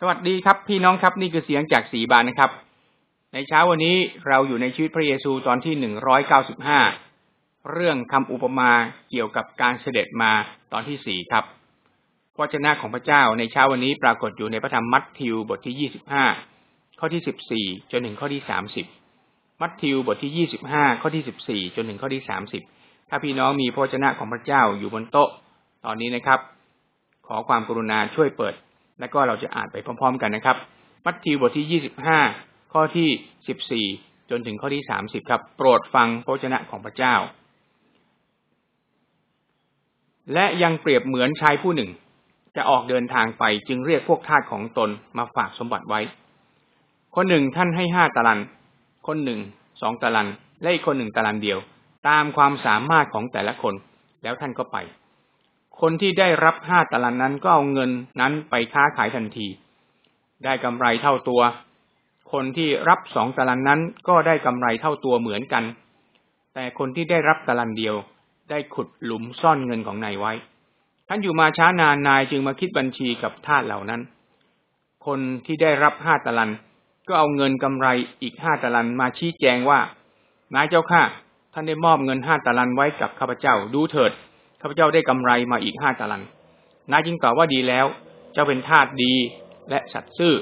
สวัสดีครับพี่น้องครับนี่คือเสียงจากสีบานนะครับ ในเช้าวันนี้เราอยู่ในชีวิตพระเยซูตอนที่หนึ่งร้อยเก้าสิบห้าเรื่องคำอุปมาเกี่ยวกับการเสด็จมาตอนที่สี่ครับพระเจ้าของพระเจ้าในเช้าวันนี้ปรากฏอยู่ในพระธรรมมัทธิวบทที่ยี่สิบห้าข้อที่สิบสี่จนถึงข้อที่สามสิบมัทธิวบทที่ยี่สิบห้าข้อที่สิบสี่จนถึงข้อที่สามสิบถ้าพี่น้องมีพระเจ้าของพระเจ้าอยู่บนโต๊ะ ตอนนี้นะครับ ขอความกรุณาช่วยเปิด และก็เราจะอ่านไปพร้อม ๆ กันนะครับ มัทธิวบทที่ยี่สิบห้าข้อที่สิบสี่จนถึงข้อที่สามสิบครับ โปรดฟังพระชนะของพระเจ้า และยังเปรียบเหมือนชายผู้หนึ่ง จะออกเดินทางไปจึงเรียกพวกทาสของตนมาฝากสมบัติไว้ คนหนึ่งท่านให้ห้าตะลัน คนหนึ่งสองตะลัน และอีกคนหนึ่งตะลันเดียว ตามความสามารถของแต่ละคน แล้วท่านก็ไป คนที่ได้รับห้าตลันนั้นก็เอาเงินนั้นไปค้าขายทันที ได้กำไรเท่าตัว คนที่รับสองตลันนั้นก็ได้กำไรเท่าตัวเหมือนกัน แต่คนที่ได้รับตลันเดียว ได้ขุดหลุมซ่อนเงินของนายไว้ ท่านอยู่มาช้านานนายจึงมาคิดบัญชีกับทาสเหล่านั้น คนที่ได้รับห้าตลัน ก็เอาเงินกำไรอีกห้าตลันมาชี้แจงว่านายเจ้าข้าท่านได้มอบเงินห้าตลันไว้กับข้าพเจ้าดูเถิด ข้าพเจ้าได้กำไรมาอีกห้าตาลันนายจึงตอบว่าดีแล้ว เจ้าเป็นทาสดีและสัตย์ซื่อ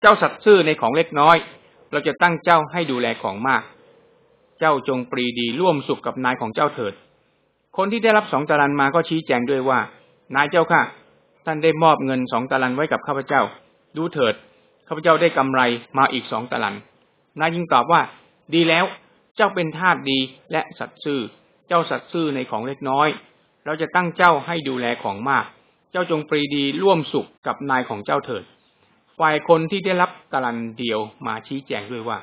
เจ้าสัตย์ซื่อในของเล็กน้อย เราจะตั้งเจ้าให้ดูแลของมาก เจ้าจงปรีดีร่วมสุขกับนายของเจ้าเถิด คนที่ได้รับสองตาลันมาก็ชี้แจงด้วยว่า นายเจ้าค่ะ ท่านได้มอบเงินสองตาลันไว้กับข้าพเจ้า ดูเถิด ข้าพเจ้าได้กำไรมาอีกสองตาลัน นายจึงตอบว่า ดีแล้ว เจ้าเป็นทาสดีและสัตย์ซื่อ เจ้าสัตซ์ซื่อในของเล็กน้อย เราจะตั้งเจ้าให้ดูแลของมาก เจ้าจงปรีดีร่วมสุขกับนายของเจ้าเถิด ฝ่ายคนที่ได้รับกลันเดียวมาชี้แจงด้วยว่า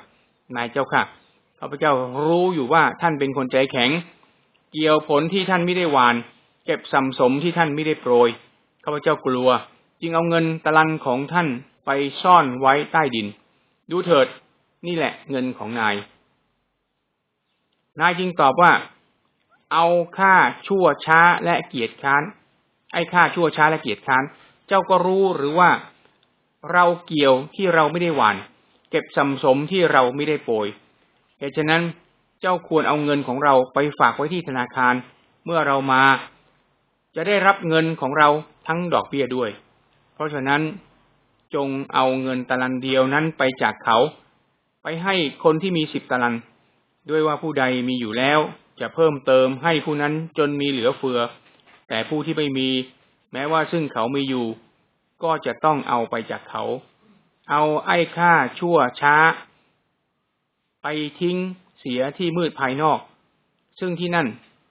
นายเจ้าค่ะข้าพเจ้ารู้อยู่ว่าท่านเป็นคนใจแข็ง เกี่ยวผลที่ท่านไม่ได้หวาน เก็บสัมสมที่ท่านไม่ได้โปรย ข้าพเจ้ากลัว จึงเอาเงินตะลันของท่านไปซ่อนไว้ใต้ดิน ดูเถิด นี่แหละเงินของนาย นายจึงตอบว่า เอาค่าชั่วช้าและเกียรติค้าน ไอ้ค่าชั่วช้าและเกียรติค้าน เจ้าก็รู้หรือว่าเราเกี่ยวที่เราไม่ได้หวาน เก็บสัมสมที่เราไม่ได้โปรยเหตุฉะนั้นเจ้าควรเอาเงินของเราไปฝากไว้ที่ธนาคาร เมื่อเรามา จะได้รับเงินของเราทั้งดอกเบี้ยด้วย เพราะฉะนั้นจงเอาเงินตะลันเดียวนั้นไปจากเขา ไปให้คนที่มีสิบตะลัน ด้วยว่าผู้ใดมีอยู่แล้วจะเพิ่มเติมให้ผู้นั้นจนมีเหลือเฟือ แต่ผู้ที่ไม่มี แม้ว่าซึ่งเขามีอยู่ ก็จะต้องเอาไปจากเขา เอาไอ้ค่าชั่วช้า ไปทิ้งเสียที่มืดภายนอก ซึ่งที่นั่น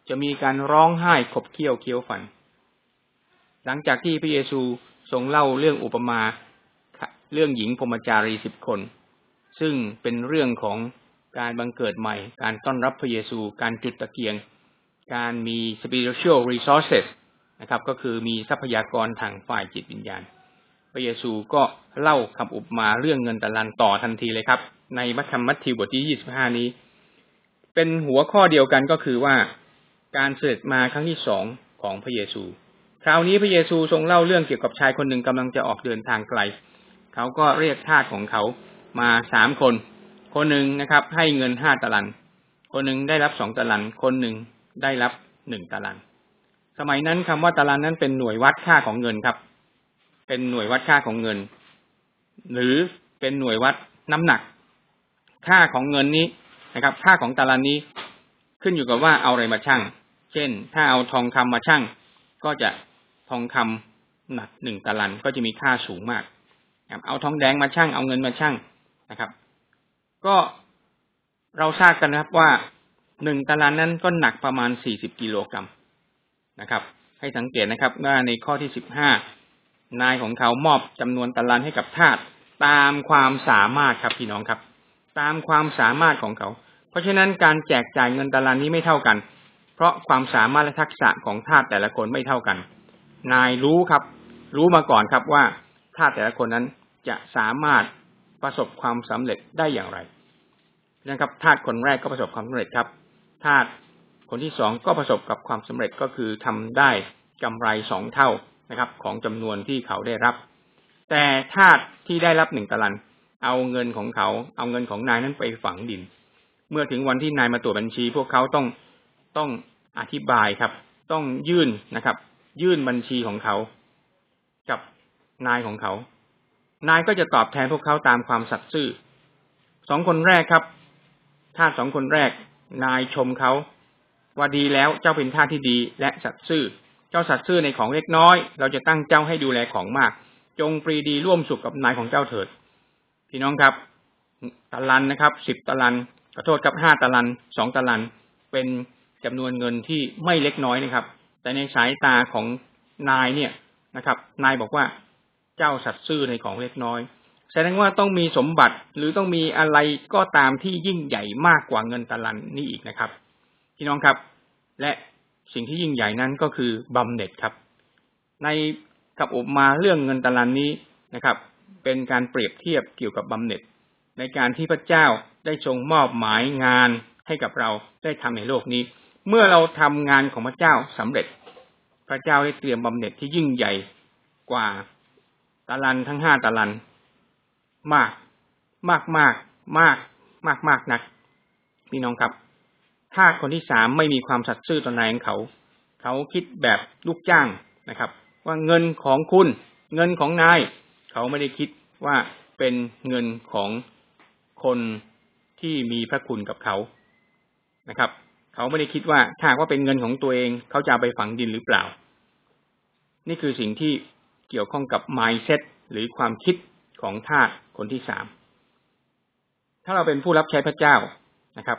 จะมีการร้องไห้ขบเคี้ยวเคี้ยวฝัน หลังจากที่พระเยซูทรงเล่าเรื่องอุปมา เรื่องหญิงพรมจารีสิบคน ซึ่งเป็นเรื่องของ การบังเกิดใหม่ การต้อนรับพระเยซู การจุดตะเกียง การมี spiritual resources นะครับ ก็คือมีทรัพยากรทางฝ่ายจิตวิญญาณ พระเยซูก็เล่าคำอุปมาเรื่องเงินตะลันต่อทันทีเลยครับ ในมัทธิวมัทธิวบทที่ยี่สิบห้านี้ เป็นหัวข้อเดียวกันก็คือว่าการเสด็จมาครั้งที่สองของพระเยซู คราวนี้พระเยซูทรงเล่าเรื่องเกี่ยวกับชายคนหนึ่งกำลังจะออกเดินทางไกล เขาก็เรียกทาสของเขามาสามคน คนหนึ่งนะครับ ให้เงินห้าตะลัน คนหนึ่งได้รับสองตะลัน คนหนึ่งได้รับหนึ่งตะลัน สมัยนั้นคำว่าตะลันนั้นเป็นหน่วยวัดค่าของเงินครับ เป็นหน่วยวัดค่าของเงิน หรือเป็นหน่วยวัดน้ำหนัก ค่าของเงินนี้นะครับ ค่าของตะลันนี้ขึ้นอยู่กับว่าเอาอะไรมาชั่ง เช่น ถ้าเอาทองคำมาชั่ง ก็จะทองคำหนักหนึ่งตะลันก็จะมีค่าสูงมาก เอาทองแดงมาชั่ง เอาเงินมาชั่งนะครับ ก็เราทราบกันนะครับว่าหนึ่งตารางนั้นก็หนักประมาณสี่สิบกิโลกรัมนะครับ ให้สังเกตนะครับว่าในข้อที่สิบห้านายของเขามอบจำนวนตารางให้กับทาสตามความสามารถครับพี่น้องครับ ตามความสามารถของเขา เพราะฉะนั้นการแจกจ่ายเงินตารางนี้ไม่เท่ากัน เพราะความสามารถและทักษะของทาสแต่ละคนไม่เท่ากัน นายรู้ครับ รู้มาก่อนครับว่าทาสแต่ละคนนั้นจะสามารถ ประสบความสำเร็จได้อย่างไรนะครับทาสคนแรกก็ประสบความสำเร็จครับทาสคนที่สองก็ประสบกับความสำเร็จก็คือทำได้กำไรสองเท่านะครับ ของจำนวนที่เขาได้รับ แต่ทาสที่ได้รับหนึ่งตะลัน เอาเงินของเขา เอาเงินของนายนั้นไปฝังดิน เมื่อถึงวันที่นายมาตรวจบัญชี พวกเขาต้องต้องอธิบายครับ ต้องยื่นนะครับ ยื่นบัญชีของเขา กับนายของเขา นายก็จะตอบแทนพวกเขาตามความสัตย์ซื่อสองคนแรกครับทาสสองคนแรก นายชมเขาว่าดีแล้วเจ้าเป็นทาสที่ดีและสัตย์ซื่อ เจ้าสัตย์ซื่อในของเล็กน้อย เราจะตั้งเจ้าให้ดูแลของมาก จงปรีดีร่วมสุขกับนายของเจ้าเถิด พี่น้องครับตะลันนะครับสิบตะลันขอโทษครับห้าตะลันสองตะลันเป็นจำนวนเงินที่ไม่เล็กน้อยนะครับ แต่ในสายตาของนายเนี่ยนะครับ นายบอกว่า เจ้าสัตย์ซื่อในของเล็กน้อย แสดงว่าต้องมีสมบัติหรือต้องมีอะไรก็ตามที่ยิ่งใหญ่มากกว่าเงินตะลันนี่อีกนะครับพี่น้องครับ และสิ่งที่ยิ่งใหญ่นั้นก็คือบำเหน็จครับ ในกับอุปมาเรื่องเงินตะลันนี้นะครับ เป็นการเปรียบเทียบเกี่ยวกับบำเหน็จ ในการที่พระเจ้าได้ทรงมอบหมายงานให้กับเราได้ทำในโลกนี้ เมื่อเราทำงานของพระเจ้าสำเร็จ พระเจ้าได้เตรียมบำเหน็จที่ยิ่งใหญ่กว่า ตะลันทั้งห้าตะลัน มาก มากมากมาก มากมากนักพี่น้องครับถ้าคนที่สามไม่มีความสัตย์ซื่อต่อนายของเขา เขาคิดแบบลูกจ้างนะครับ ว่าเงินของคุณ เงินของนาย เขาไม่ได้คิดว่าเป็นเงินของคนที่มีพระคุณกับเขานะครับ เขาไม่ได้คิดว่าถ้าว่าเป็นเงินของตัวเอง เขาจะไปฝังดินหรือเปล่า นี่คือสิ่งที่ เกี่ยวข้องกับ mindset หรือความคิดของทาสคนที่สาม ถ้าเราเป็นผู้รับใช้พระเจ้านะครับ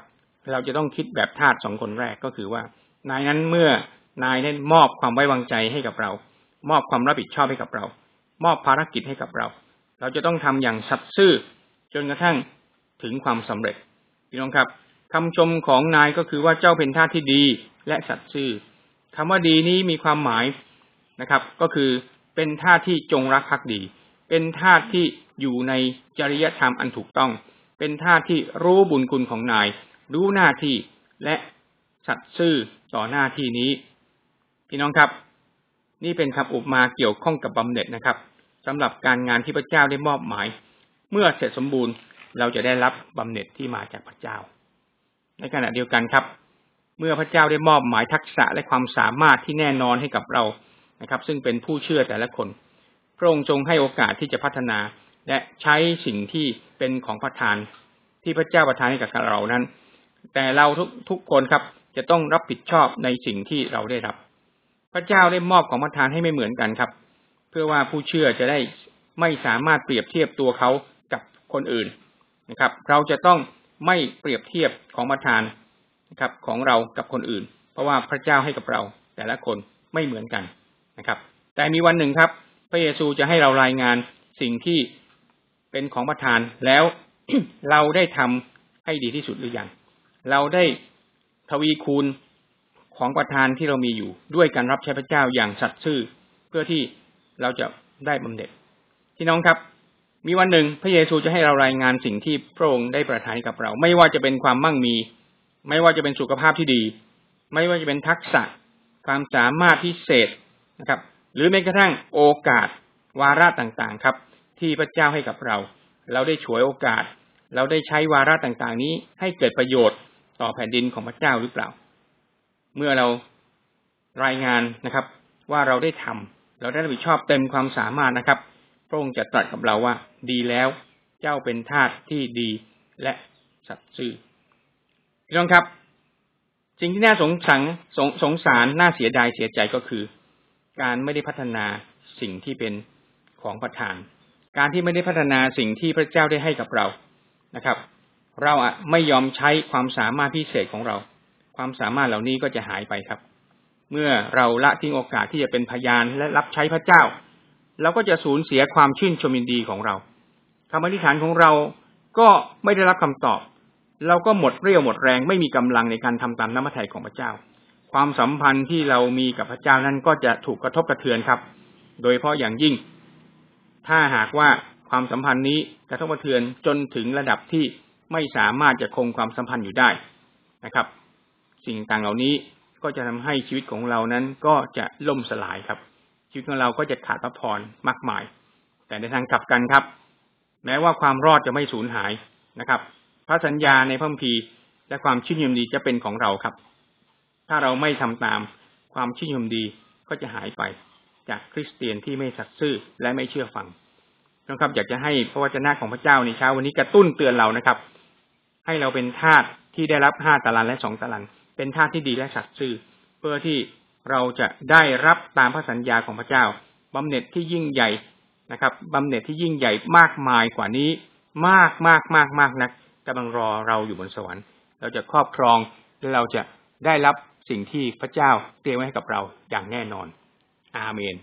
เราจะต้องคิดแบบทาสสองคนแรกก็คือว่า นายนั้นเมื่อนายนั้มอบความไว้วางใจให้กับเรา มอบความรับผิดชอบให้กับเรา มอบภารกิจให้กับเรา เราจะต้องทำอย่างสัตย์ซื่อจนกระทั่งถึงความสำเร็จพี่น้องครับคำชมของนายก็คือว่าเจ้าเป็นทาสที่ดีและสัตย์ซื่อคำว่าดีนี้มีความหมายนะครับ ก็คือ เป็นทาสที่จงรักภักดี เป็นทาสที่อยู่ในจริยธรรมอันถูกต้อง เป็นทาสที่รู้บุญคุณของนาย รู้หน้าที่และสัตย์ซื่อต่อหน้าที่นี้ พี่น้องครับ นี่เป็นคำอุปมาเกี่ยวข้องกับบำเหน็จนะครับสำหรับการงานที่พระเจ้าได้มอบหมาย เมื่อเสร็จสมบูรณ์เราจะได้รับบำเหน็จที่มาจากพระเจ้า ในขณะเดียวกันครับ เมื่อพระเจ้าได้มอบหมายทักษะและความสามารถที่แน่นอนให้กับเรา นะครับ ซึ่งเป็นผู้เชื่อแต่ละคน พระองค์ทรงให้โอกาสที่จะพัฒนา และใช้สิ่งที่เป็นของประทานที่พระเจ้าประทานให้กับเรานั้น แต่เราทุกทุกคนครับ จะต้องรับผิดชอบในสิ่งที่เราได้รับ พระเจ้าได้มอบของประทานให้ไม่เหมือนกันครับ เพื่อว่าผู้เชื่อจะได้ไม่สามารถเปรียบเทียบตัวเขากับคนอื่นนะครับ เราจะต้องไม่เปรียบเทียบของประทานนะครับ ของเรากับคนอื่น เพราะว่าพระเจ้าให้กับเราแต่ละคนไม่เหมือนกัน นะครับ แต่มีวันหนึ่งครับ พระเยซูจะให้เรารายงานสิ่งที่เป็นของประทานแล้วเราได้ทำให้ดีที่สุดหรือยังเราได้ทวีคูณของประทานที่เรามีอยู่ ด้วยการรับใช้พระเจ้าอย่างสัตย์ซื่อ เพื่อที่เราจะได้บำเหน็จที่น้องครับ มีวันหนึ่งพระเยซูจะให้เรารายงานสิ่งที่พระองค์ได้ประทานกับเรา ไม่ว่าจะเป็นความมั่งมี ไม่ว่าจะเป็นสุขภาพที่ดี ไม่ว่าจะเป็นทักษะ ความสามารถพิเศษ นะครับ หรือแม้กระทั่งโอกาสวาระต่างๆครับ ที่พระเจ้าให้กับเรา เราได้ฉวยโอกาส เราได้ใช้วาระต่างๆ นี้ให้เกิดประโยชน์ต่อแผ่นดินของพระเจ้าหรือเปล่า เมื่อเรารายงานนะครับ ว่าเราได้ทำเราได้รับผิดชอบเต็มความสามารถนะครับพระองค์จะตรัสกับเราว่า ดีแล้วเจ้าเป็นทาสที่ดีและสัตย์ซื่อพี่น้องครับ สิ่งที่น่าสงสังสงสงสารน่าเสียดายเสียใจก็คือ การไม่ได้พัฒนาสิ่งที่เป็นของประทาน การที่ไม่ได้พัฒนาสิ่งที่พระเจ้าได้ให้กับเรานะครับ เราไม่ยอมใช้ความสามารถพิเศษของเรา ความสามารถเหล่านี้ก็จะหายไปครับ เมื่อเราละทิ้งโอกาสที่จะเป็นพยานและรับใช้พระเจ้าเราก็จะสูญเสียความชื่นชมยินดีของเราคำอธิษฐานของเราก็ไม่ได้รับคำตอบ เราก็หมดเรี่ยวหมดแรงไม่มีกำลังในการทำตามน้ำพระทัยของพระเจ้า ความสัมพันธ์ที่เรามีกับพระเจ้านั้นก็จะถูกกระทบกระเทือนครับ โดยเพราะอย่างยิ่ง ถ้าหากว่าความสัมพันธ์นี้กระทบกระเทือนจนถึงระดับที่ไม่สามารถจะคงความสัมพันธ์อยู่ได้นะครับ สิ่งต่างเหล่านี้ก็จะทำให้ชีวิตของเรานั้นก็จะล่มสลายครับ ชีวิตของเราก็จะขาดพระพรมากมาย แต่ในทางกลับกันครับ แม้ว่าความรอดจะไม่สูญหายนะครับ พระสัญญาในพระคัมภีร์และความชื่นชมดีจะเป็นของเราครับ ถ้าเราไม่ทำตามความชื่นชมดีก็จะหายไปจากคริสเตียนที่ไม่สัตย์ซื่อและไม่เชื่อฟังนะครับอยากจะให้พระวจนะของพระเจ้าในเช้าวันนี้กระตุ้นเตือนเรานะครับ ให้เราเป็นทาสที่ได้รับห้าตารางและสองตารางเป็นทาสที่ดีและสัตย์ซื่อ เพื่อที่เราจะได้รับตามพระสัญญาของพระเจ้าบำเหน็จที่ยิ่งใหญ่นะครับบำเหน็จที่ยิ่งใหญ่มากมายกว่านี้ มากมากมากมากนักกำลังรอเราอยู่บนสวรรค์ เราจะครอบครองและเราจะได้รับ สิ่งที่พระเจ้าเตรียมไว้ให้กับเราอย่างแน่นอน อาเมน